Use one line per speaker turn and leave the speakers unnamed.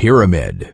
pyramid.